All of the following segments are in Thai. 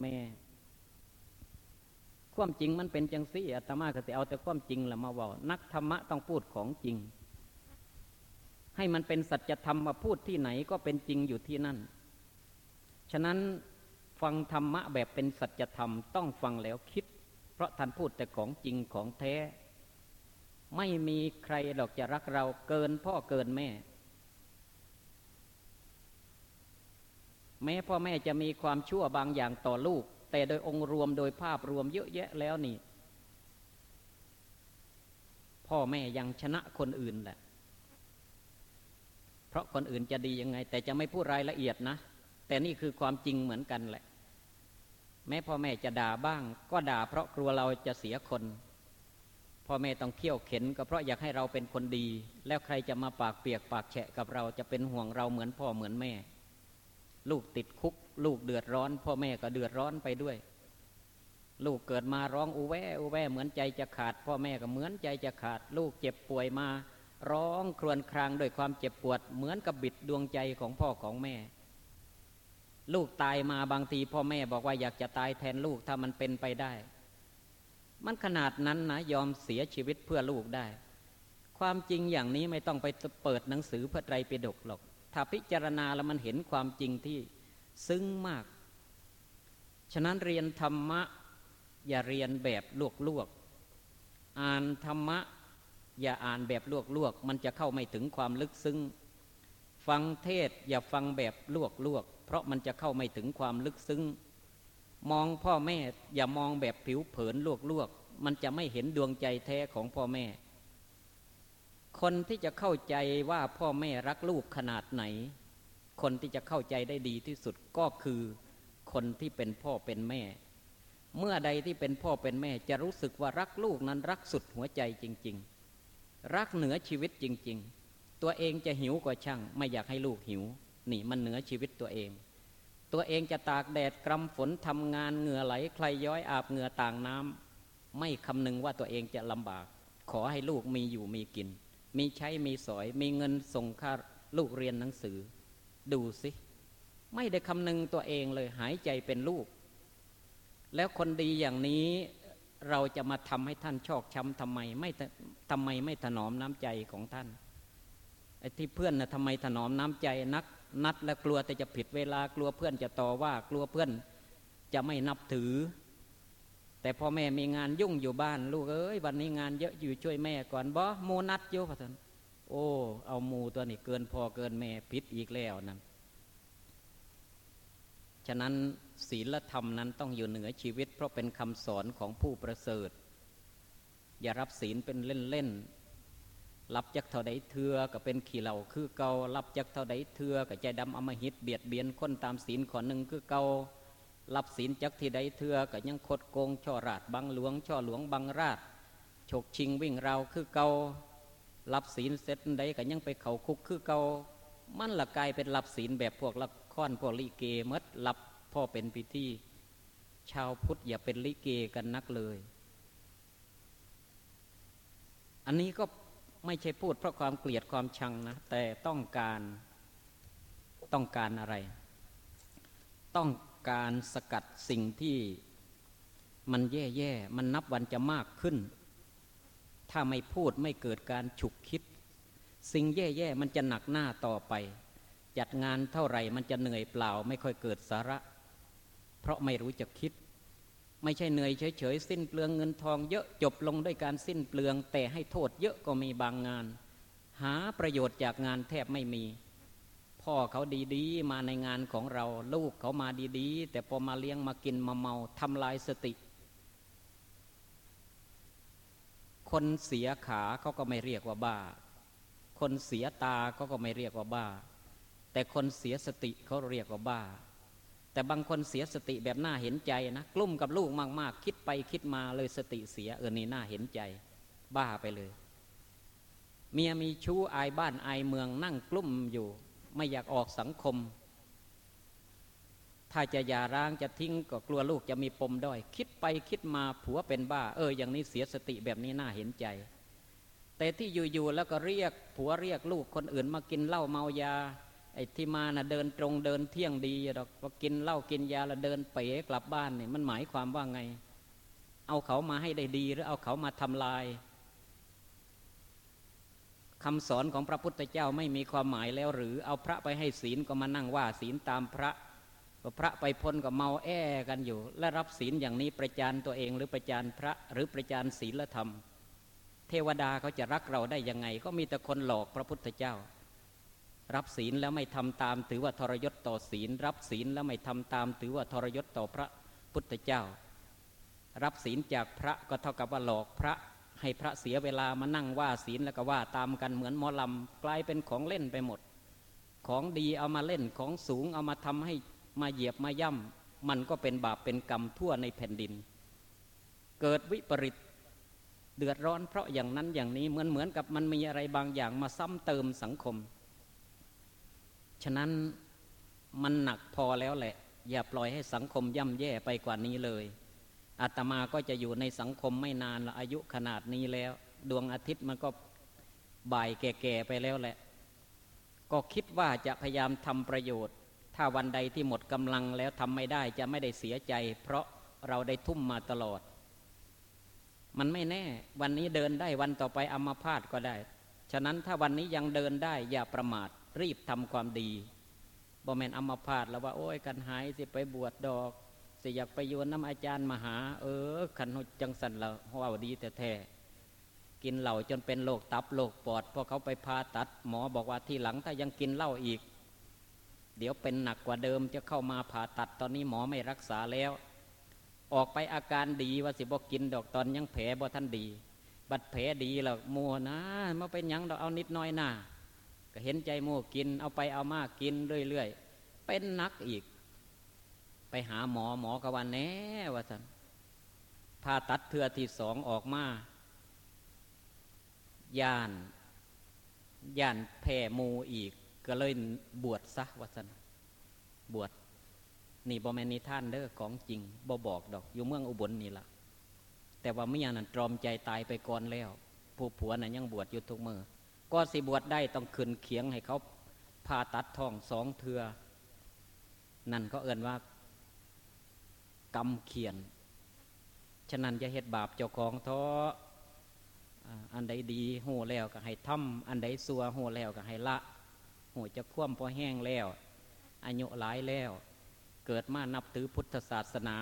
แม่ ความจริงมันเป็นจังซี่อาตมาก็จะเอาแต่ความจริงแหละมาว่านักธรรมะต้องพูดของจริง ให้มันเป็นสัจธรรมมาพูดที่ไหนก็เป็นจริงอยู่ที่นั่น ฉะนั้นฟังธรรมะแบบเป็นสัจธรรมต้องฟังแล้วคิด เพราะท่านพูดแต่ของจริงของแท้ ไม่มีใครหรอกจะรักเราเกินพ่อเกินแม่ แม้พ่อแม่จะมีความชั่วบางอย่างต่อลูก แต่โดยองค์รวมโดยภาพรวมเยอะแยะแล้วนี่ พ่อแม่ยังชนะคนอื่นแหละ เพราะคนอื่นจะดียังไง แต่จะไม่พูดรายละเอียดนะ แต่นี่คือความจริงเหมือนกันแหละ แม้พ่อแม่จะด่าบ้าง ก็ด่าเพราะกลัวเราจะเสียคนพ่อแม่ต้องเขี่ยวเข็นก็เพราะอยากให้เราเป็นคนดี แล้วใครจะมาปากเปียกปากแฉะกับเราจะเป็นห่วงเราเหมือนพ่อเหมือนแม่ ลูกติดคุก ลูกเดือดร้อน พ่อแม่ก็เดือดร้อนไปด้วย ลูกเกิดมาร้องอุแวอุแวเหมือนใจจะขาด พ่อแม่ก็เหมือนใจจะขาด ลูกเจ็บป่วยมา ร้องครวญครางด้วยความเจ็บปวด เหมือนกับบิดดวงใจของพ่อของแม่ ลูกตายมาบางทีพ่อแม่บอกว่าอยากจะตายแทนลูกถ้ามันเป็นไปได้ มันขนาดนั้นนะยอมเสียชีวิตเพื่อลูกได้ ความจริงอย่างนี้ไม่ต้องไปเปิดหนังสือพระไตรปิฎกหรอก ถ้าพิจารณาแล้วมันเห็นความจริงที่ซึ้งมาก ฉะนั้นเรียนธรรมะ อย่าเรียนแบบลวกลวกอ่านธรรมะ อย่าอ่านแบบลวกลวกมันจะเข้าไม่ถึงความลึกซึ้ง ฟังเทศอย่าฟังแบบลวกลวกเพราะมันจะเข้าไม่ถึงความลึกซึ้ง มองพ่อแม่อย่ามองแบบผิวเผินลวกลวกมันจะไม่เห็นดวงใจแท้ของพ่อแม่ คนที่จะเข้าใจว่าพ่อแม่รักลูกขนาดไหน คนที่จะเข้าใจได้ดีที่สุดก็คือคนที่เป็นพ่อเป็นแม่ เมื่อใดที่เป็นพ่อเป็นแม่จะรู้สึกว่ารักลูกนั้นรักสุดหัวใจจริง ๆ รักเหนือชีวิตจริง ๆ ตัวเองจะหิวก็ช่าง ไม่อยากให้ลูกหิว นี่มันเหนือชีวิตตัวเอง ตัวเองจะตากแดดกรำฝนทำงานเหงื่อไหลใครย้อยอาบเหงื่อต่างน้ำไม่คำนึงว่าตัวเองจะลำบาก ขอให้ลูกมีอยู่มีกิน มีใช้มีสอย มีเงินส่งค่าลูกเรียนหนังสือ ดูสิ ไม่ได้คำนึงตัวเองเลยหายใจเป็นลูก แล้วคนดีอย่างนี้เราจะมาทำให้ท่านชอกช้ำทำไมไม่ทำไมไม่ถนอมน้ำใจของท่านไอ้ที่เพื่อนนะทำไมถนอมน้ำใจนัก นัดและกลัวแต่จะผิดเวลากลัวเพื่อนจะต่อว่ากลัวเพื่อนจะไม่นับถือ แต่พอแม่มีงานยุ่งอยู่บ้าน ลูกเอ้ยวันนี้งานเยอะอยู่ช่วยแม่ก่อนบ่โมนัดโยพะท่านโอ้เอามูตัวนี้เกินพอเกินแม่ผิดอีกแล้วนั่นฉะนั้นศีลธรรมนั้นต้องอยู่เหนือชีวิต เพราะเป็นคำสอนของผู้ประเสริฐ อย่ารับศีลเป็นเล่นๆรับจักเท่าใดเถือก็เป็นขี่เหล่าคือเการับจักเท่าใดเถือก็ใจดำอมหิตเบียดเบียนคนตามศีลขอหนึ่งคือเกา รับศีลจักที่ใดเถือก็ยังคดโกง ช่อราดบังหลวง ช่อหลวงบังราดฉกชิงวิ่งราวคือเการับศีลเสร็จใดก็ยังไปเขาคุกคือเกามันละกายเป็นรับศีลแบบพวกละครพวกลิเกมดรับพ่อเป็นพิธีชาวพุทธอย่าเป็นลิเกกันนักเลย อันนี้ก็ไม่ใช่พูดเพราะความเกลียดความชังนะ แต่ต้องการต้องการอะไร ต้อง การสกัดสิ่งที่มันแย่ๆ มันนับวันจะมากขึ้น ถ้าไม่พูดไม่เกิดการฉุกคิด สิ่งแย่ๆ มันจะหนักหน้าต่อไป จัดงานเท่าไหร่มันจะเหนื่อยเปล่าไม่ค่อยเกิดสาระ เพราะไม่รู้จะคิด ไม่ใช่เหนื่อยเฉยๆ สิ้นเปลืองเงินทองเยอะจบลงด้วยการสิ้นเปลือง แต่ให้โทษเยอะก็มีบางงาน หาประโยชน์จากงานแทบไม่มี พ่อเขาดีๆ มาในงานของเรา ลูกเขามาดีๆ แต่พอมาเลี้ยงมากินมาเมาทำลายสติ คนเสียขาเขาก็ไม่เรียกว่าบ้า คนเสียตาเขาก็ไม่เรียกว่าบ้า แต่คนเสียสติเขาเรียกว่าบ้า แต่บางคนเสียสติแบบน่าเห็นใจนะ กลุ่มกับลูกมากๆ คิดไปคิดมาเลยสติเสียเออนี่น่าเห็นใจ บ้าไปเลย เมียมีชู้อายบ้านอายเมืองนั่งกลุ่มอยู่ ไม่อยากออกสังคม ถ้าจะหย่าร้างจะทิ้งก็กลัวลูกจะมีปมด้อย คิดไปคิดมาผัวเป็นบ้า เออ อย่างนี้เสียสติแบบนี้น่าเห็นใจ แต่ที่อยู่ๆแล้วก็เรียก ผัวเรียกลูกคนอื่นมากินเหล้าเมายาไอ้ที่มานะ่ะเดินตรงเดินเที่ยงดีดอกพอกินเหล้ากินยาแล้วเดินเป๋กลับบ้านเนี่ยมันหมายความว่าไง เอาเขามาให้ได้ดีหรือเอาเขามาทำลาย คำสอนของพระพุทธเจ้าไม่มีความหมายแล้วหรือเอาพระไปให้ศีลก็มานั่งว่าศีลตามพระพระไปพ้นก็เมาแอ้กันอยู่ และรับศีลอย่างนี้ประจานตัวเอง หรือประจานพระหรือประจานศีลธรรม เทวดาเขาจะรักเราได้ยังไง ก็มีแต่คนหลอกพระพุทธเจ้า รับศีลแล้วไม่ทำตาม ถือว่าทรยศต่อศีล รับศีลแล้วไม่ทำตาม ถือว่าทรยศต่อพระพุทธเจ้า รับศีลจากพระก็เท่ากับว่าหลอกพระ ให้พระเสียเวลามานั่งว่าศีลแล้วก็ว่าตามกันเหมือนหมอลำกลายเป็นของเล่นไปหมด ของดีเอามาเล่นของสูงเอามาทำให้มาเหยียบมาย่ำมันก็เป็นบาปเป็นกรรมทั่วในแผ่นดิน เกิดวิปริตเดือดร้อนเพราะอย่างนั้นอย่างนี้เหมือนเหมือนกับมันมีอะไรบางอย่างมาซ้ำเติมสังคม ฉะนั้นมันหนักพอแล้วแหละ อย่าปล่อยให้สังคมย่ำแย่ไปกว่านี้เลย อาตมาก็จะอยู่ในสังคมไม่นานละอายุขนาดนี้แล้ว ดวงอาทิตย์มันก็บ่ายแก่ๆไปแล้วแหละ ก็คิดว่าจะพยายามทำประโยชน์ ถ้าวันใดที่หมดกำลังแล้วทำไม่ได้จะไม่ได้เสียใจ เพราะเราได้ทุ่มมาตลอด มันไม่แน่ วันนี้เดินได้วันต่อไปอัมพาตก็ได้ ฉะนั้นถ้าวันนี้ยังเดินได้อย่าประมาทรีบทำความดีบ่แมนอัมพาตแล้วว่า โอ้ยกันหายสิไปบวชดอก สิอยากไปโยนน้ำอาจารย์มหา เออขันหุจังสันเราว่าดีแต่แท้กินเหล้าจนเป็นโรคตับโรคปอดพอเขาไปพาตัด หมอบอกว่าที่หลังถ้ายังกินเหล้าอีก เดี๋ยวเป็นหนักกว่าเดิมจะเข้ามาผ่าตัดตอนนี้หมอไม่รักษาแล้ว ออกไปอาการดีว่าสิบอกกินดอกตอนยังแผลบ่ท่านดี บัดแผลดีแล้วมัวนะมาเป็นยังดอกเอานิดน้อยหน้าก็เห็นใจมัวกินเอาไปเอามากินเรื่อยๆเป็นนักอีก ไปหาหมอหมอกวันแน่ว่าสันผ่าตัดเทือที่สองออกมาย่านย่านแพ่มูอีก ก็เลยบวชซะว่าสันบวชนี่บอแมนนิท่านเด้อของจริงบอบอกดอก อยู่เมืองอุบลนี่ละแต่ว่าเมียนั่นตรอมใจตายไปก่อนแล้ว ผู้ผัวนั่นยังบวชอยู่ทุกมือก็สิบวชได้ต้องขึ้นเขียงให้เขาผ่าตัดท้องสองเทือนั่นก็เอินว่า กรรมเขียน ฉะนั้นจะเฮ็ดบาปเจ้าของท้ออันใดดีหูแล้วก็ให้ทำอันใดซัวหูแล้วก็ให้ละหูจะคว่ำพอแห้งแล้วอายุหลายแล้ว เกิดมานับถือพุทธศาสนา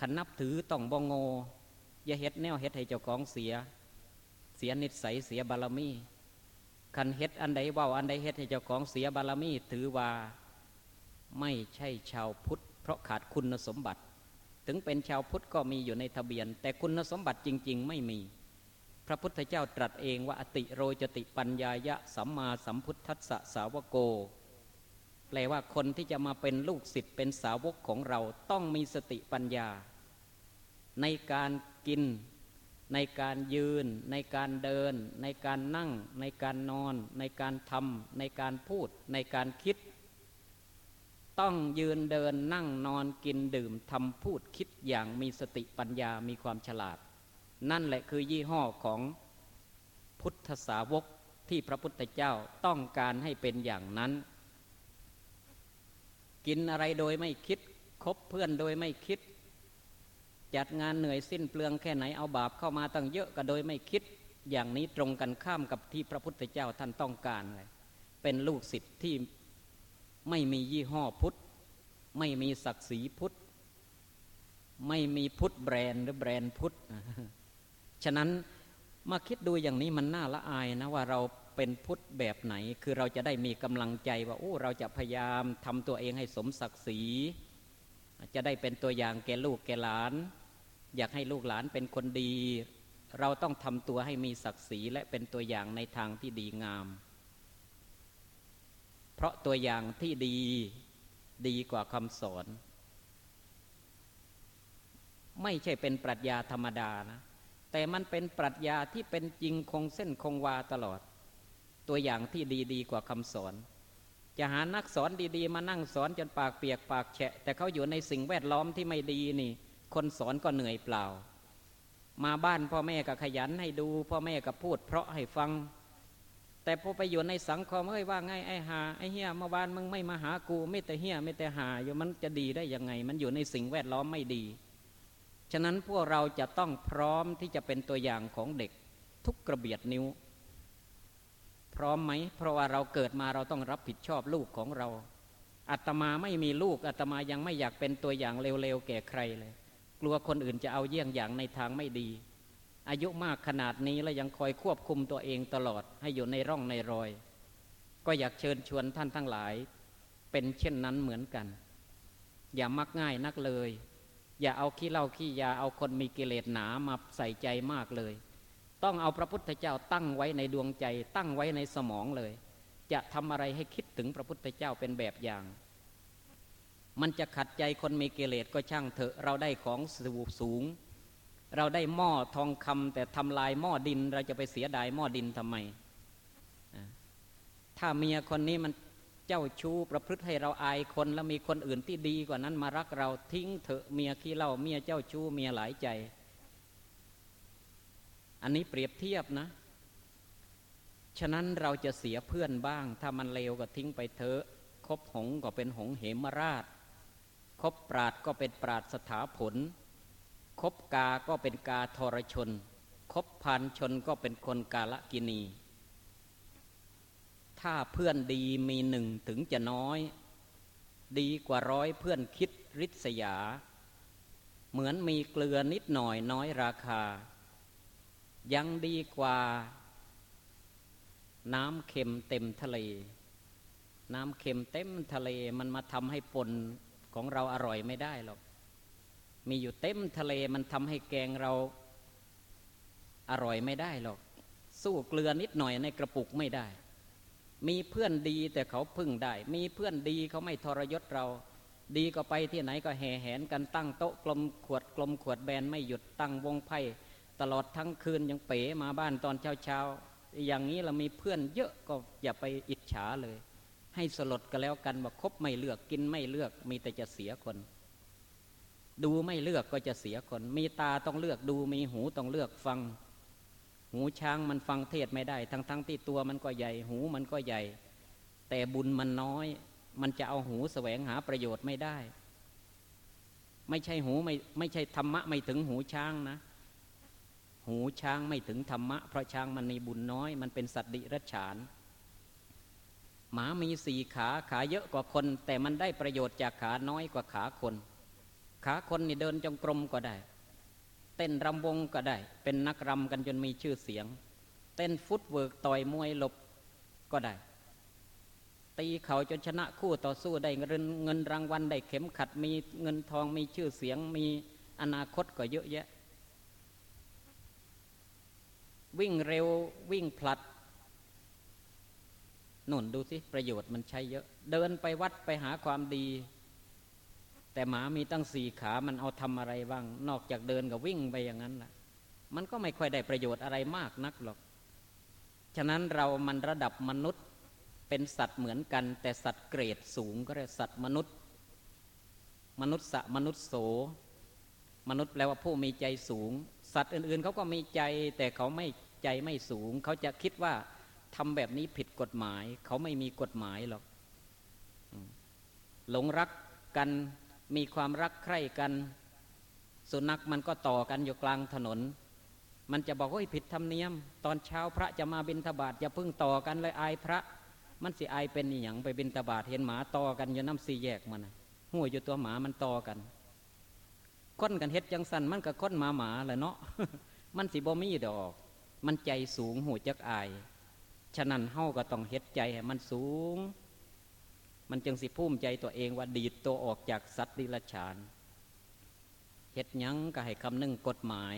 ขันนับถือต้องบองโงอย่าเฮ็ดแนวเฮ็ดให้เจ้าของเสีย เสียนิสัยเสียบารมีขันเฮ็ดอันใดว่าอันใดเฮ็ดให้เจ้าของเสียบารมี ถือว่าไม่ใช่ชาวพุทธ เพราะขาดคุณสมบัติ ถึงเป็นชาวพุทธก็มีอยู่ในทะเบียน แต่คุณสมบัติจริง ๆ ไม่มี พระพุทธเจ้าตรัสเองว่าอติโรจติปัญญายะสัมมาสัมพุทธัสสะสาวโก แปลว่าคนที่จะมาเป็นลูกศิษย์เป็นสาวกของเราต้องมีสติปัญญา ในการกิน ในการยืน ในการเดิน ในการนั่ง ในการนอน ในการทำในการพูด ในการคิด ต้องยืนเดินนั่งนอนกินดื่มทำพูดคิดอย่างมีสติปัญญามีความฉลาด นั่นแหละคือยี่ห้อของพุทธสาวกที่พระพุทธเจ้าต้องการให้เป็นอย่างนั้น กินอะไรโดยไม่คิดคบเพื่อนโดยไม่คิด จัดงานเหนื่อยสิ้นเปลืองแค่ไหนเอาบาปเข้ามาตั้งเยอะก็โดยไม่คิด อย่างนี้ตรงกันข้ามกับที่พระพุทธเจ้าท่านต้องการเลยเป็นลูกศิษย์ที่ ไม่มียี่ห้อพุทธ ไม่มีศักดิ์ศรีพุทธ ไม่มีพุทธแบรนด์หรือแบรนด์พุทธ ฉะนั้นมาคิดดูอย่างนี้มันน่าละอายนะว่าเราเป็นพุทธแบบไหน คือเราจะได้มีกำลังใจว่าโอ้เราจะพยายามทำตัวเองให้สมศักดิ์ศรี จะได้เป็นตัวอย่างแก่ลูกแก่หลาน อยากให้ลูกหลานเป็นคนดี เราต้องทำตัวให้มีศักดิ์ศรีและเป็นตัวอย่างในทางที่ดีงาม เพราะตัวอย่างที่ดีดีกว่าคำสอน ไม่ใช่เป็นปรัชญาธรรมดานะแต่มันเป็นปรัชญาที่เป็นจริงคงเส้นคงวาตลอด ตัวอย่างที่ดีดีกว่าคำสอน จะหานักสอนดีๆ มานั่งสอนจนปากเปียกปากแฉะ แต่เขาอยู่ในสิ่งแวดล้อมที่ไม่ดีนี่ คนสอนก็เหนื่อยเปล่า มาบ้านพ่อแม่ก็ขยันให้ดู พ่อแม่ก็พูด เพราะให้ฟัง แต่พอไปอยู่ในสังคมเอ้ยว่าไงไอ้หาไอ้เฮียเมื่อวานมึงไม่มาหากูไม่แต่เฮียไม่แต่หาอยู่มันจะดีได้ยังไง มันอยู่ในสิ่งแวดล้อมไม่ดี ฉะนั้นพวกเราจะต้องพร้อมที่จะเป็นตัวอย่างของเด็กทุกกระเบียดนิ้ว พร้อมไหม เพราะว่าเราเกิดมาเราต้องรับผิดชอบลูกของเราอาตมาไม่มีลูกอาตมายังไม่อยากเป็นตัวอย่างเร็วๆแก่ใครเลย กลัวคนอื่นจะเอาเยี่ยงอย่างในทางไม่ดี อายุมากขนาดนี้แล้วยังคอยควบคุมตัวเองตลอดให้อยู่ในร่องในรอย ก็อยากเชิญชวนท่านทั้งหลาย เป็นเช่นนั้นเหมือนกัน อย่ามักง่ายนักเลย อย่าเอาขี้เล่าขี้ยาเอาคนมีกิเลสหนามาใส่ใจมากเลย ต้องเอาพระพุทธเจ้าตั้งไว้ในดวงใจ ตั้งไว้ในสมองเลย จะทำอะไรให้คิดถึงพระพุทธเจ้าเป็นแบบอย่างมันจะขัดใจคนมีกิเลสก็ช่างเถอะ เราได้ของสูสูง เราได้หม้อทองคำแต่ทำลายหม้อดิน เราจะไปเสียดายหม้อดินทำไม ถ้าเมียคนนี้มันเจ้าชู้ประพฤติให้เราอายคนแล้วมีคนอื่นที่ดีกว่านั้นมารักเราทิ้งเถอะเมียขี้เล่าเมียเจ้าชู้เมียหลายใจ อันนี้เปรียบเทียบนะ ฉะนั้นเราจะเสียเพื่อนบ้าง ถ้ามันเลวก็ทิ้งไปเถอะคบหงก็เป็นหงเหมราชคบปราดก็เป็นปราดสถาผล คบกาก็เป็นกาทรชน คบพันชนก็เป็นคนกาละกินี ถ้าเพื่อนดีมีหนึ่งถึงจะน้อย ดีกว่าร้อยเพื่อนคิดริษยา เหมือนมีเกลือนิดหน่อยน้อยราคา ยังดีกว่า น้ำเค็มเต็มทะเล น้ำเค็มเต็มทะเลมันมาทำให้ปนของเราอร่อยไม่ได้หรอก มีอยู่เต็มทะเลมันทำให้แกงเราอร่อยไม่ได้หรอก สู้เกลือนิดหน่อยในกระปุกไม่ได้ มีเพื่อนดีแต่เขาพึ่งได้ มีเพื่อนดีเขาไม่ทรยศเรา ดีก็ไปที่ไหนก็แห่แหนกันตั้งโต๊ะกลมขวดกลมขวดแบนไม่หยุดตั้งวงไพ่ตลอดทั้งคืนยังเป๋มาบ้านตอนเช้าเช้าอย่างนี้เรามีเพื่อนเยอะก็อย่าไปอิจฉาเลย ให้สลดก็แล้วกันว่าคบไม่เลือกกินไม่เลือกมีแต่จะเสียคน ดูไม่เลือกก็จะเสียคน มีตาต้องเลือกดูมีหูต้องเลือกฟัง หูช้างมันฟังเทศไม่ได้ ทั้งทั้งที่ตัวมันก็ใหญ่ หูมันก็ใหญ่ แต่บุญมันน้อย มันจะเอาหูแสวงหาประโยชน์ไม่ได้ ไม่ใช่หูไม่ไม่ใช่ธรรมะไม่ถึงหูช้างนะ หูช้างไม่ถึงธรรมะ เพราะช้างมันมีบุญน้อย มันเป็นสัตว์ดิรัจฉานหมามีสี่ขาขาเยอะกว่าคน แต่มันได้ประโยชน์จากขาน้อยกว่าขาคน ขาคนนี่เดินจงกรมก็ได้ เต้นรำวงก็ได้ เป็นนักรำกันจนมีชื่อเสียง เต้นฟุตเวิร์กต่อยมวยหลบก็ได้ ตีเขาจนชนะคู่ต่อสู้ได้เงินเงินรางวัลได้เข็มขัดมีเงินทองมีชื่อเสียง มีอนาคตก็เยอะแยะ วิ่งเร็ววิ่งพลัดนุ่นดูสิประโยชน์มันใช้เยอะ เดินไปวัดไปหาความดี แต่หมามีตั้งสี่ขามันเอาทำอะไรบ้าง นอกจากเดินกับวิ่งไปอย่างนั้นแหละมันก็ไม่ค่อยได้ประโยชน์อะไรมากนักหรอก ฉะนั้นเรามันระดับมนุษย์เป็นสัตว์เหมือนกัน แต่สัตว์เกรดสูงก็เรียกสัตว์มนุษย์ มนุษย์สะมนุษย์โส มนุษย์แปลว่าผู้มีใจสูง สัตว์อื่นๆเขาก็มีใจ แต่เขาไม่ใจไม่สูง เขาจะคิดว่าทำแบบนี้ผิดกฎหมาย เขาไม่มีกฎหมายหรอกหลงรักกัน มีความรักใคร่กัน สุนัขมันก็ต่อกันอยู่กลางถนน มันจะบอกว่าผิดธรรมเนียม ตอนเช้าพระจะมาบินทบาทจะพึ่งต่อกันเลยอายพระ มันสิอายเป็นอย่างไปบินทบาทเห็นหมาต่อกันอยู่น้ำสีแยกมันหัวอยู่ตัวหมามันต่อกันค้นกันเฮ็ดจังสันมันก็ค้นหมาหมาแหละเนาะมันสิบ่มีดอก มันใจสูงหูจักอาย ฉะนั้นเฮาก็ต้องเฮ็ดใจให้มันสูง มันจึงสิภูมิใจตัวเองว่าดีดตัวออกจากสัตว์ดิลฉานเฮ็ดยั้งก็ให้คำนึงกฎหมาย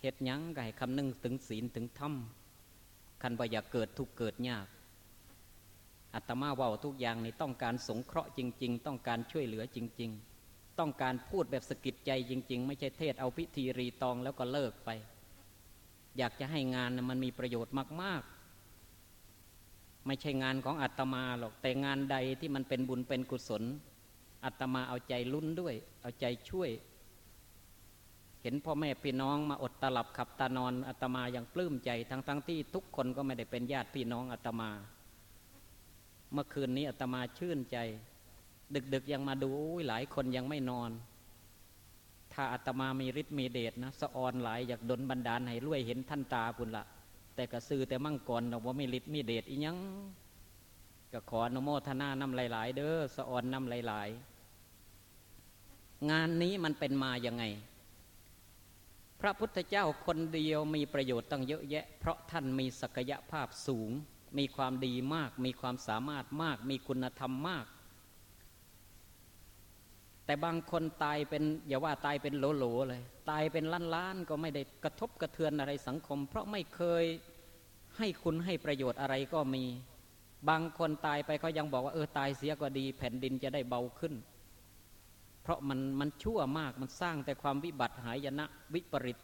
เฮ็ดยั้งก็ให้คำนึงถึงศีลถึงธรรมคันบ่อยากเกิดทุกเกิดยากอัตมาว่าทุกอย่างนี้ต้องการสงเคราะห์จริง ๆ ต้องการช่วยเหลือจริง ๆ ต้องการพูดแบบสกิดใจจริง ๆ ไม่ใช่เทศเอาพิธีรีตองแล้วก็เลิกไป อยากจะให้งานมันมีประโยชน์มาก ไม่ใช่งานของอาตมาหรอกแต่งานใดที่มันเป็นบุญเป็นกุศลอาตมาเอาใจลุ้นด้วย เอาใจช่วย เห็นพ่อแม่พี่น้องมาอดตลับขับตานอนอาตมาอย่างปลื้มใจทั้งทั้งที่ทุกคนก็ไม่ได้เป็นญาติพี่น้องอาตมา เมื่อคืนนี้อาตมาชื่นใจ ดึกๆยังมาดูหลายคนยังไม่นอน ถ้าอาตมามีฤทธิ์มีเดชนะสะออนหลายอยากดนบันดาลให้รวยเห็นท่านตาพุ่นละ แต่กระซือแต่มั่งก่อนเราว่ามีฤทธิ์มีเดชอียังก็ขออนโมทนานำหลาย ๆ เด้อสะออนนำหลาย ๆ งานนี้มันเป็นมาอย่างไง พระพุทธเจ้าคนเดียวมีประโยชน์ตั้งเยอะแยะ เพราะท่านมีศักยภาพสูง มีความดีมาก มีความสามารถมาก มีคุณธรรมมาก แต่บางคนตายเป็นอย่าว่าตายเป็นโหลๆเลย ตายเป็นล้านๆก็ไม่ได้กระทบกระเทือนอะไรสังคม เพราะไม่เคยให้คุณให้ประโยชน์อะไรก็มี บางคนตายไปเขายังบอกว่าเออตายเสียก็ดี แผ่นดินจะได้เบาขึ้น เพราะมันมันชั่วมากมันสร้างแต่ความวิบัติหายนะวิปริต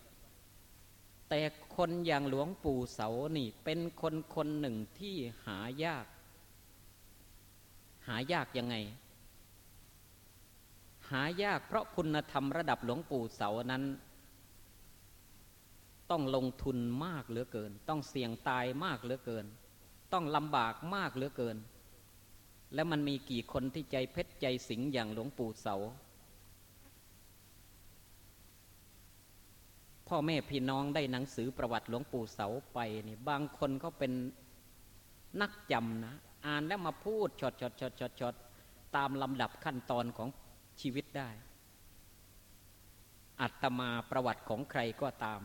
แต่คนอย่างหลวงปู่เสานี่เป็นคนคนหนึ่งที่หายาก หายากยังไง หายากเพราะคุณธรรมระดับหลวงปู่เสานั้น ต้องลงทุนมากเหลือเกิน ต้องเสี่ยงตายมากเหลือเกิน ต้องลำบากมากเหลือเกิน แล้วมันมีกี่คนที่ใจเพชรใจสิงอย่างหลวงปู่เสา พ่อแม่พี่น้องได้หนังสือประวัติหลวงปู่เสาไปนี่บางคนเขาเป็นนักจำนะ อ่านแล้วมาพูดชดชดชดชดชดตามลำดับขั้นตอนของ ชีวิตได้ อัตมาประวัติของใครก็ตาม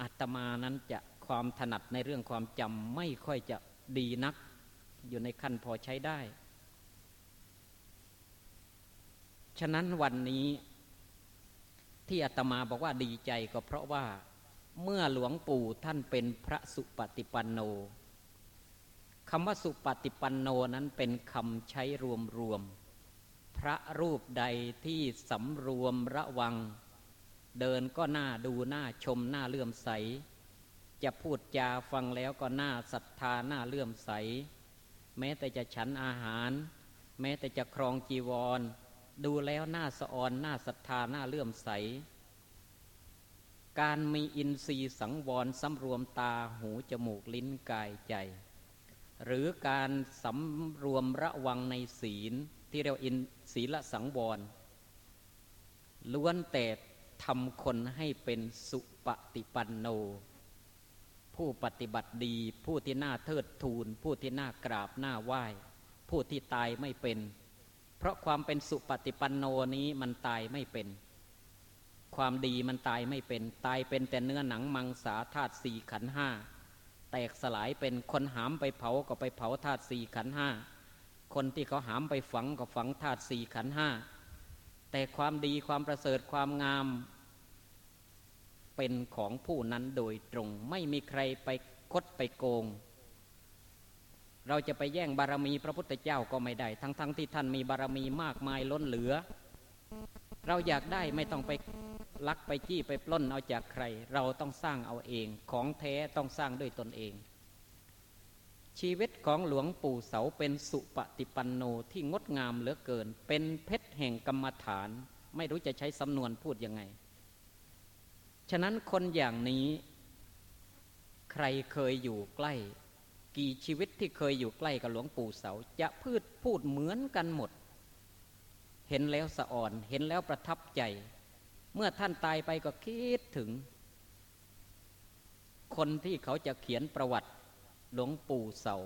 อัตมานั้นจะความถนัดในเรื่องความจำไม่ค่อยจะดีนัก อยู่ในขั้นพอใช้ได้ ฉะนั้นวันนี้ที่อาตมาบอกว่าดีใจก็เพราะว่าเมื่อหลวงปู่ท่านเป็นพระสุปฏิปันโนคำว่าสุปฏิปันโนนั้นเป็นคำใช้รวมรวม พระรูปใดที่สำรวมระวัง เดินก็น่าดูน่าชมน่าเลื่อมใส จะพูดจาฟังแล้วก็น่าศรัทธาน่าเลื่อมใส แม้แต่จะฉันอาหาร แม้แต่จะครองจีวร ดูแล้วน่าสะออนน่าศรัทธาน่าเลื่อมใส การมีอินทรีย์สังวรสำรวมตาหูจมูกลิ้นกายใจ หรือการสำรวมระวังในศีล ที่เรียกอินศีลสังวร ล้วนแต่ทำคนให้เป็นสุปฏิปันโน ผู้ปฏิบัติดี ผู้ที่น่าเทิดทูน ผู้ที่น่ากราบน่าไหว้ ผู้ที่ตายไม่เป็น เพราะความเป็นสุปฏิปันโนนี้มันตายไม่เป็น ความดีมันตายไม่เป็น ตายเป็นแต่เนื้อหนังมังสาธาตุสี่ขันห้าแตกสลายเป็นคนหามไปเผาก็ไปเผาธาตุสี่ขันห้า คนที่เขาหามไปฝังก็ฝังธาตุสี่ขันห้า แต่ความดีความประเสริฐความงาม เป็นของผู้นั้นโดยตรงไม่มีใครไปคดไปโกง เราจะไปแย่งบารมีพระพุทธเจ้าก็ไม่ได้ ทั้งๆทที่ท่านมีบารมีมากมายล้นเหลือ เราอยากได้ไม่ต้องไปลักไปจี้ไปปล้นเอาจากใคร เราต้องสร้างเอาเอง ของแท้ต้องสร้างด้วยตนเอง ชีวิตของหลวงปู่เสาเป็นสุปฏิปันโนที่งดงามเหลือเกิน เป็นเพชรแห่งกรรมฐาน ไม่รู้จะใช้สำนวนพูดยังไง ฉะนั้นคนอย่างนี้ ใครเคยอยู่ใกล้ กี่ชีวิตที่เคยอยู่ใกล้กับหลวงปู่เสา จะพูดพูดเหมือนกันหมด เห็นแล้วสะอ่อน เห็นแล้วประทับใจ เมื่อท่านตายไปก็คิดถึง คนที่เขาจะเขียนประวัติ หลวงปู่เสา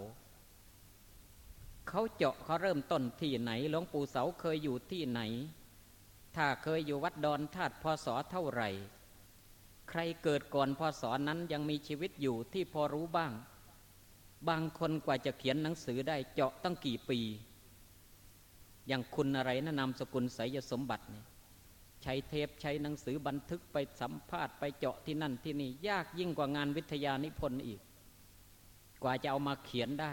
เขาเจาะเขาเริ่มต้นที่ไหน หลวงปู่เสาเคยอยู่ที่ไหน ถ้าเคยอยู่วัดดอนธาตุพศเท่าไหร่ ใครเกิดก่อนพศนั้นยังมีชีวิตอยู่ที่พอรู้บ้าง บางคนกว่าจะเขียนหนังสือได้เจาะตั้งกี่ปี อย่างคุณอะไรนะนามสกุลไสยสมบัติเนี่ยใช้เทปใช้หนังสือบันทึกไปสัมภาษณ์ไปเจาะที่นั่นที่นี่ยากยิ่งกว่างานวิทยานิพนธ์อีก กว่าจะเอามาเขียนได้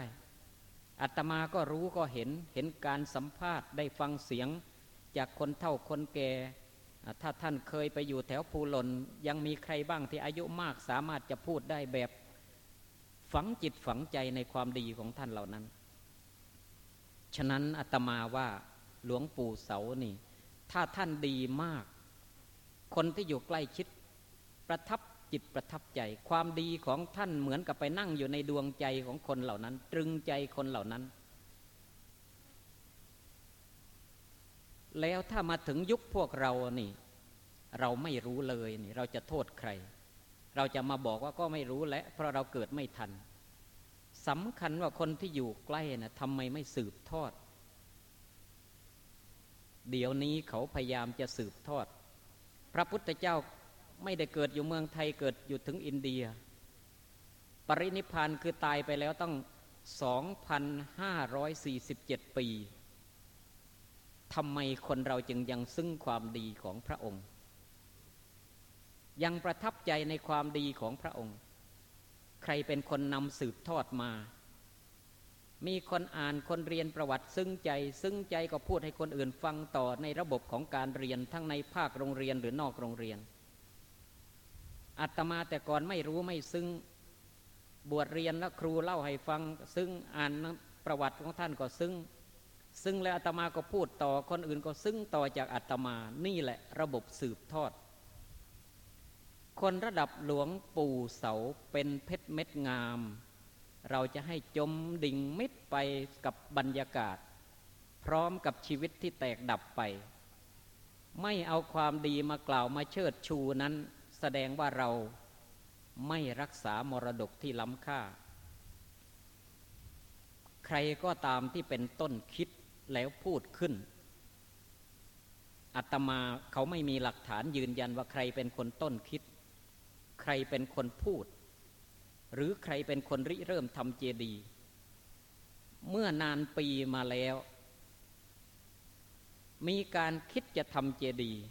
อัตมาก็รู้ก็เห็นเห็นการสัมภาษณ์ได้ฟังเสียงจากคนเท่าคนแก่ถ้าท่านเคยไปอยู่แถวภูหลนยังมีใครบ้างที่อายุมากสามารถจะพูดได้แบบฝังจิตฝังใจในความดีของท่านเหล่านั้น ฉะนั้นอาตมาว่าหลวงปู่เสานี่ ถ้าท่านดีมาก คนที่อยู่ใกล้ชิด ประทับ จิตประทับใจ ความดีของท่านเหมือนกับไปนั่งอยู่ในดวงใจของคนเหล่านั้น ตรึงใจคนเหล่านั้น แล้วถ้ามาถึงยุคพวกเรานี่ เราไม่รู้เลยนี่ เราจะโทษใคร เราจะมาบอกว่าก็ไม่รู้และ เพราะเราเกิดไม่ทันสำคัญว่าคนที่อยู่ใกล้นะทำไมไม่สืบทอด เดี๋ยวนี้เขาพยายามจะสืบทอด พระพุทธเจ้า ไม่ได้เกิดอยู่เมืองไทยเกิดอยู่ถึงอินเดีย ปรินิพานคือตายไปแล้วต้อง 2,547 ปีทำไมคนเราจึงยังซึ้งความดีของพระองค์ ยังประทับใจในความดีของพระองค์ ใครเป็นคนนำสืบทอดมา มีคนอ่านคนเรียนประวัติซึ้งใจ ซึ้งใจก็พูดให้คนอื่นฟังต่อในระบบของการเรียนทั้งในภาคโรงเรียนหรือนอกโรงเรียน อาตมาแต่ก่อนไม่รู้ไม่ซึ้งบวชเรียนแล้วครูเล่าให้ฟัง ซึ่งอ่านประวัติของท่านก็ซึ้งซึ่งแล้วอาตมาก็พูดต่อคนอื่นก็ซึ้งต่อจากอาตมานี่แหละระบบสืบทอด คนระดับหลวงปู่เสาเป็นเพชรเม็ดงาม เราจะให้จมดิ่งมิดไปกับบรรยากาศ พร้อมกับชีวิตที่แตกดับไป ไม่เอาความดีมากล่าวมาเชิดชูนั้น แสดงว่าเราไม่รักษามรดกที่ล้ำค่า ใครก็ตามที่เป็นต้นคิดแล้วพูดขึ้น อัตมาเขาไม่มีหลักฐานยืนยันว่าใครเป็นคนต้นคิด ใครเป็นคนพูด หรือใครเป็นคนริเริ่มทำเจดี เมื่อนานปีมาแล้ว มีการคิดจะทำเจดีย์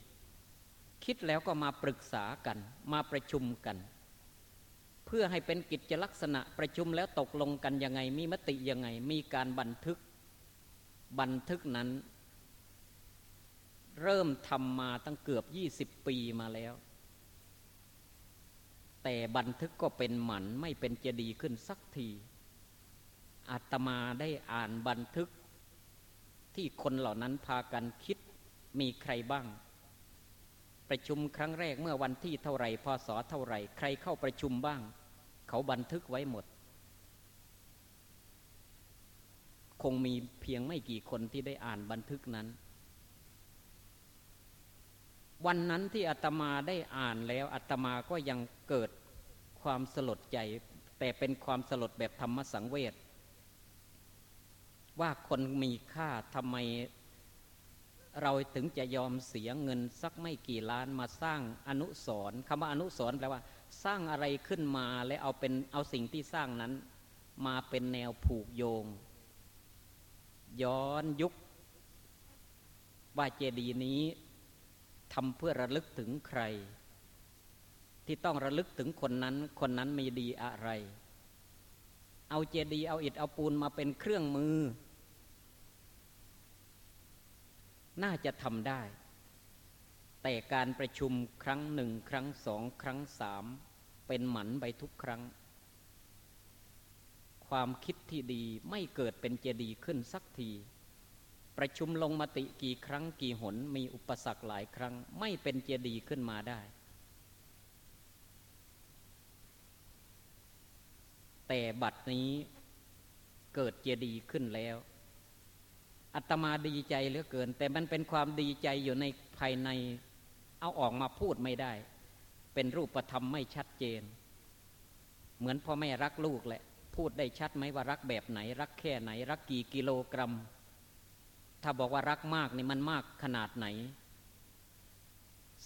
คิดแล้วก็มาปรึกษากัน มาประชุมกัน เพื่อให้เป็นกิจลักษณะประชุมแล้วตกลงกันยังไง มีมติยังไง มีการบันทึก บันทึกนั้น เริ่มทำมาตั้งเกือบยี่สิบปีมาแล้ว แต่บันทึกก็เป็นหมันไม่เป็นจะดีขึ้นสักทีอาตมาได้อ่านบันทึกที่คนเหล่านั้นพากันคิดมีใครบ้าง ประชุมครั้งแรกเมื่อวันที่เท่าไรพศเท่าไรใครเข้าประชุมบ้าง เขาบันทึกไว้หมด คงมีเพียงไม่กี่คนที่ได้อ่านบันทึกนั้น วันนั้นที่อาตมาได้อ่านแล้วอาตมาก็ยังเกิดความสลดใจ แต่เป็นความสลดแบบธรรมสังเวชว่าคนมีค่าทำไม เราถึงจะยอมเสียเงินสักไม่กี่ล้านมาสร้างอนุสรคำว่าอนุสรแปลว่าสร้างอะไรขึ้นมาและเอาเป็นเอาสิ่งที่สร้างนั้น มาเป็นแนวผูกโยง ย้อนยุคว่าเจดีย์นี้ทำเพื่อระลึกถึงใคร ที่ต้องระลึกถึงคนนั้น คนนั้นมีดีอะไร เอาเจดีย์เอาอิฐเอาปูนมาเป็นเครื่องมือ น่าจะทำได้ แต่การประชุมครั้งหนึ่งครั้งสองครั้งสามเป็นหมันไปทุกครั้ง ความคิดที่ดีไม่เกิดเป็นเจดีขึ้นสักที ประชุมลงมติกี่ครั้งกี่หนมีอุปสรรคหลายครั้ง ไม่เป็นเจดีขึ้นมาได้ แต่บัดนี้เกิดเจดีขึ้นแล้ว อัตมาดีใจเหลือเกิน แต่มันเป็นความดีใจอยู่ในภายในเอาออกมาพูดไม่ได้ เป็นรูปธรรมไม่ชัดเจน เหมือนพ่อแม่รักลูกแหละ พูดได้ชัดไหมว่ารักแบบไหน รักแค่ไหน รักกี่กิโลกรัม ถ้าบอกว่ารักมากนี่มันมากขนาดไหน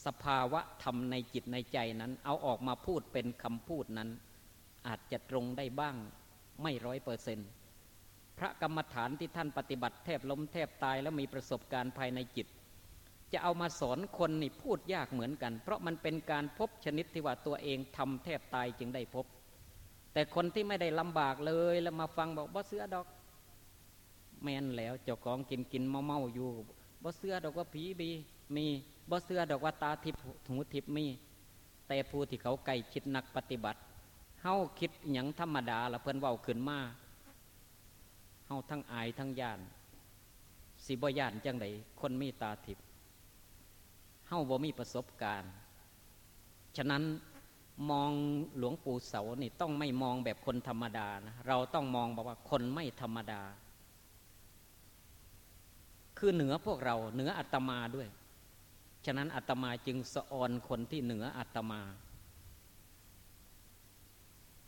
สภาวะธรรมในจิตในใจนั้น เอาออกมาพูดเป็นคำพูดนั้น อาจจะตรงได้บ้างไม่ร้อยเปอร์เซ็นต์ พระกรรมฐานที่ท่านปฏิบัติแทบล้มแทบตายแล้วมีประสบการณ์ภายในจิต จะเอามาสอนคนนี่พูดยากเหมือนกัน เพราะมันเป็นการพบชนิดที่ว่าตัวเองทำแทบตายจึงได้พบ แต่คนที่ไม่ได้ลำบากเลยแล้วมาฟังบอกบ่เสื้อดอก แม่นแล้วเจ้าของกินกินเมาเมาอยู่บ่เสื้อดอกว่าผีบีมีบ่เสื้อดอกว่าตาทิพหูทิพมี แต่ผู้ที่เขาไก่ชิดนักปฏิบัติเฮาคิดอย่างธรรมดาละเพิ่นเว้าขึ้นมา เฮาทั้งอายทั้งย่าน สิบ่ย่านจังไดคนมีตาทิพย์เฮาบ่มีประสบการณ์ ฉะนั้นมองหลวงปู่เสานี่ต้องไม่มองแบบคนธรรมดานะเราต้องมองบอกว่าคนไม่ธรรมดา คือเหนือพวกเราเหนืออัตมาด้วย ฉะนั้นอัตมาจึงสะออนคนที่เหนืออัตมา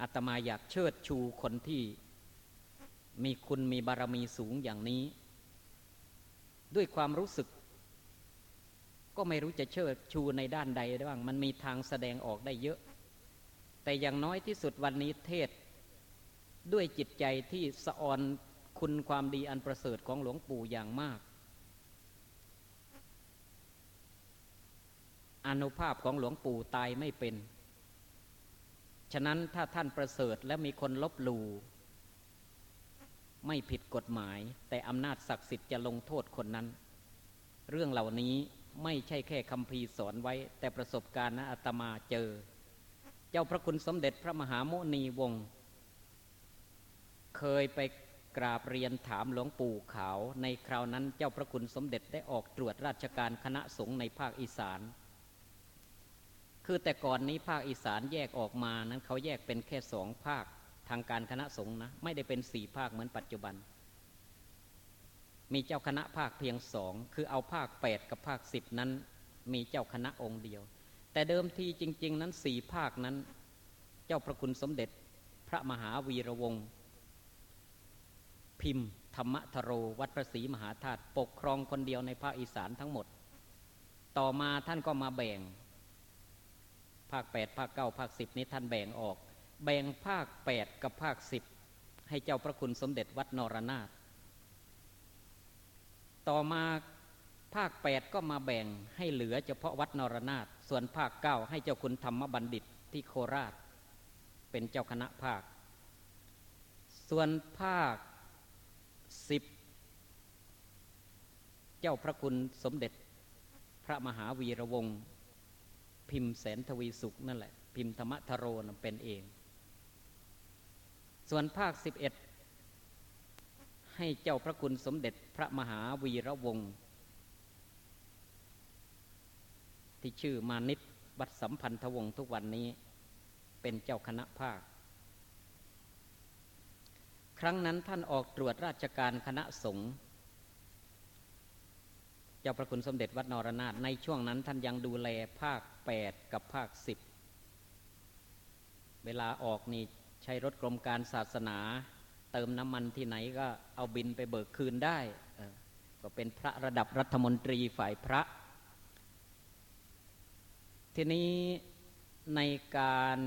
อัตมาอยากเชิดชูคนที่ มีคุณมีบารมีสูงอย่างนี้ ด้วยความรู้สึก ก็ไม่รู้จะเชิดชูในด้านใดบ้าง มันมีทางแสดงออกได้เยอะ แต่อย่างน้อยที่สุดวันนี้เทศ ด้วยจิตใจที่สะออนคุณความดีอันประเสริฐของหลวงปู่อย่างมากอนุภาพของหลวงปู่ตายไม่เป็น ฉะนั้นถ้าท่านประเสริฐและมีคนลบหลู่ ไม่ผิดกฎหมาย แต่อำนาจศักดิ์สิทธิ์จะลงโทษคนนั้น เรื่องเหล่านี้ไม่ใช่แค่คำพีสอนไว้ แต่ประสบการณ์นะอาตมาเจอ เจ้าพระคุณสมเด็จพระมหาโมนีวงศ์เคยไปกราบเรียนถามหลวงปู่ขาว ในคราวนั้นเจ้าพระคุณสมเด็จได้ออกตรวจราชการคณะสงฆ์ในภาคอีสาน คือแต่ก่อนนี้ภาคอีสานแยกออกมานั้นเขาแยกเป็นแค่สองภาค ทางการคณะสงฆ์นะไม่ได้เป็นสี่ภาคเหมือนปัจจุบัน มีเจ้าคณะภาคเพียงสองคือเอาภาคแปดกับภาคสิบนั้น มีเจ้าคณะองค์เดียว แต่เดิมทีจริง ๆ นั้นสี่ภาคนั้น เจ้าพระคุณสมเด็จพระมหาวีระวงศ์พิมพ์ ธรรมทโรวัดพระศรีมหาธาตุปกครองคนเดียวในภาคอีสานทั้งหมด ต่อมาท่านก็มาแบ่ง ภาคแปดภาคเก้าภาคสิบนี้ท่านแบ่งออก แบ่งภาคแปดกับภาคสิบให้เจ้าพระคุณสมเด็จวัดนรนาถต่อมาภาคแปดก็มาแบ่งให้เหลือเฉพาะวัดนรนาถส่วนภาคเก้าให้เจ้าคุณธรรมบัณฑิตที่โคราช เป็นเจ้าคณะภาค ส่วนภาคสิบเจ้าพระคุณสมเด็จพระมหาวีระวงศ์พิมพ์แสนทวีสุขนั่นแหละ พิมพ์ธรรมทโรนเป็นเอง ส่วนภาคสิบเอ็ดให้เจ้าพระคุณสมเด็จพระมหาวีระวงศ์ที่ชื่อมานิตวัดสัมพันธวงศ์ทุกวันนี้ เป็นเจ้าคณะภาค ครั้งนั้นท่านออกตรวจราชการคณะสงฆ์เจ้าพระคุณสมเด็จวัดนรนาถในช่วงนั้นท่านยังดูแลภาคแปดกับภาคสิบเวลาออกนี่ ใช้รถกรมการศาสนา เติมน้ำมันที่ไหนก็เอาบินไปเบิกคืนได้ ก็เป็นพระระดับรัฐมนตรีฝ่ายพระ ทีนี้ในการ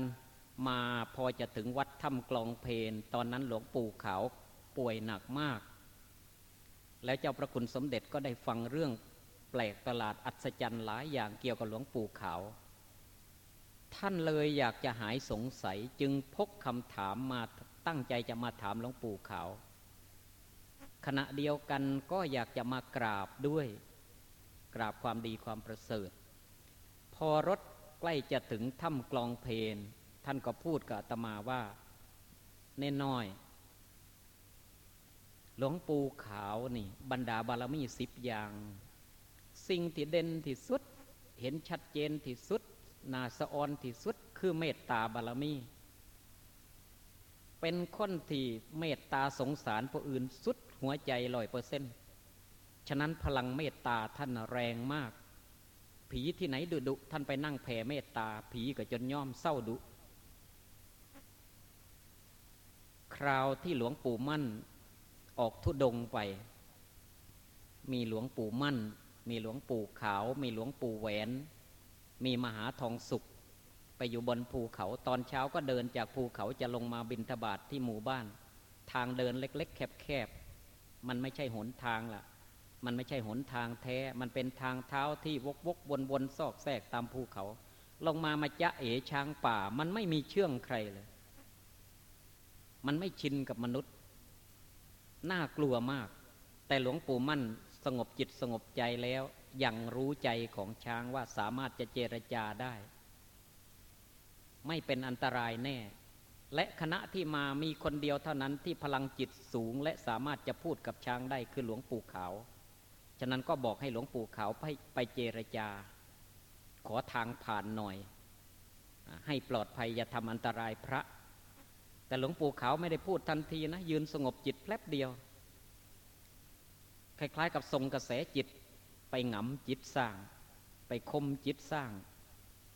มาพอจะถึงวัดถ้ำกลองเพนตอนนั้นหลวงปู่ขาวป่วยหนักมาก แล้วเจ้าพระคุณสมเด็จก็ได้ฟังเรื่องแปลกประหลาดอัศจรรย์หลายอย่างเกี่ยวกับหลวงปู่ขาว ท่านเลยอยากจะหายสงสัยจึงพกคำถามมาตั้งใจจะมาถามหลวงปู่ขาว ขณะเดียวกันก็อยากจะมากราบด้วย กราบความดีความประเสริฐ พอรถใกล้จะถึงถ้ำกลองเพนท่านก็พูดกับอาตมาว่าเน่น้อย หลวงปู่ขาวนี่ บรรดาบารมีสิบอย่าง สิ่งที่เด่นที่สุด เห็นชัดเจนที่สุด นาสะออนที่สุดคือเมตตาบารมี เป็นคนที่เมตตาสงสารผู้อื่นสุดหัวใจลอยเปอร์เซ็นต์ฉะนั้นพลังเมตตาท่านแรงมาก ผีที่ไหนดุดุท่านไปนั่งแผ่เมตตา ผีก็จนย่อมเศร้าดุ คราวที่หลวงปู่มั่นออกทุดงไป มีหลวงปู่มั่น มีหลวงปู่ขาว มีหลวงปู่แหวน มีมหาทองสุข ไปอยู่บนภูเขาตอนเช้าก็เดินจากภูเขาจะลงมาบินทบาทที่หมู่บ้าน ทางเดินเล็ก ๆ แคบๆมันไม่ใช่หนทางล่ะ มันไม่ใช่หนทางแท้ มันเป็นทางเท้าที่วกวกวนวนซอกแซกตามภูเขา ลงมามาจะเอ๋ช้างป่า มันไม่มีเชื่องใครเลย มันไม่ชินกับมนุษย์ น่ากลัวมาก แต่หลวงปู่มั่นสงบจิตสงบใจแล้ว ยังรู้ใจของช้างว่าสามารถจะเจรจาได้ ไม่เป็นอันตรายแน่ และคณะที่มามีคนเดียวเท่านั้นที่พลังจิตสูง และสามารถจะพูดกับช้างได้คือหลวงปู่ขาว ฉะนั้นก็บอกให้หลวงปู่ขาวไปไปเจรจา ขอทางผ่านหน่อย ให้ปลอดภัยอย่าทำอันตรายพระ แต่หลวงปู่ขาวไม่ได้พูดทันทีนะ ยืนสงบจิตแป๊บเดียว คล้ายๆ กับทรงกระแสจิต ไปหงำจิตสร้าง ไปคมจิตสร้าง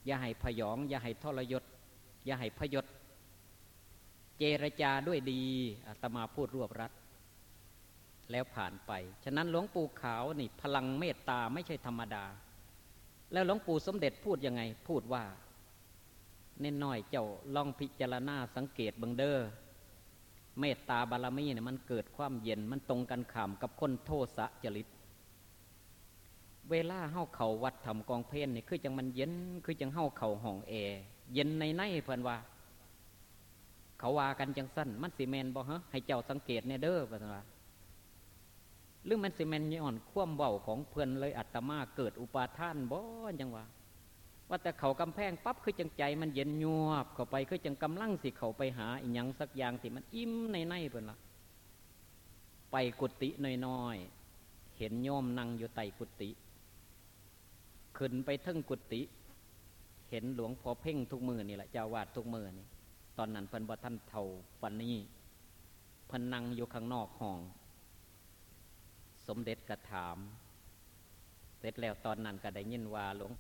อย่าให้พยอง อย่าให้ทรยศ อย่าให้พยศ เจรจาด้วยดีอาตมาพูดรวบรัดแล้วผ่านไป ฉะนั้นหลวงปู่ขาวนี่พลังเมตตาไม่ใช่ธรรมดา แล้วหลวงปู่สมเด็จพูดยังไง พูดว่าเน้นน้อยเจ้าลองพิจารณาสังเกตบังเดอเมตตาบารมีเนี่ยมันเกิดความเย็นมันตรงกันข้ามกับคนโทสะจริต เวลาเฮาเขาวัดทำกองเพลนนี่คือจังมันเย็นคือจังเฮาเข่าห้องแอร์เย็นในในเพิ่นว่า เขาว่ากันจังสั้นมันสิแมนบ่ฮะให้เจ้าสังเกตแน่เด้อเพิ่นว่าหรือมันสิแมนย้อนความเว้าของเพิ่นเลยอัตมาเกิดอุปาทานบ่จังว่า ว่าแต่เขากำแพงปั๊บคือจังใจมันเย็นยวบเข้าไปคือจังกำลังสิเขาไปหาอีหยังสักอย่างที่มันอิ่มในในเพิ่นละไปกุฏิน้อยๆเห็นโยมนั่งอยู่ใต้กุฏิ ขึ้นไปทึ่งกุฏิเห็นหลวงพ่อเพ่งทุกมือนี่แหละเจ้าวาดทุกมือนี่ ตอนนั้นเพิ่นบ่ท่านเท่าปันนี้เพิ่นนั่งอยู่ข้างนอกห้อง สมเด็จกระถาม เสร็จแล้วตอนนั้นก็ได้ยินว่าหลวง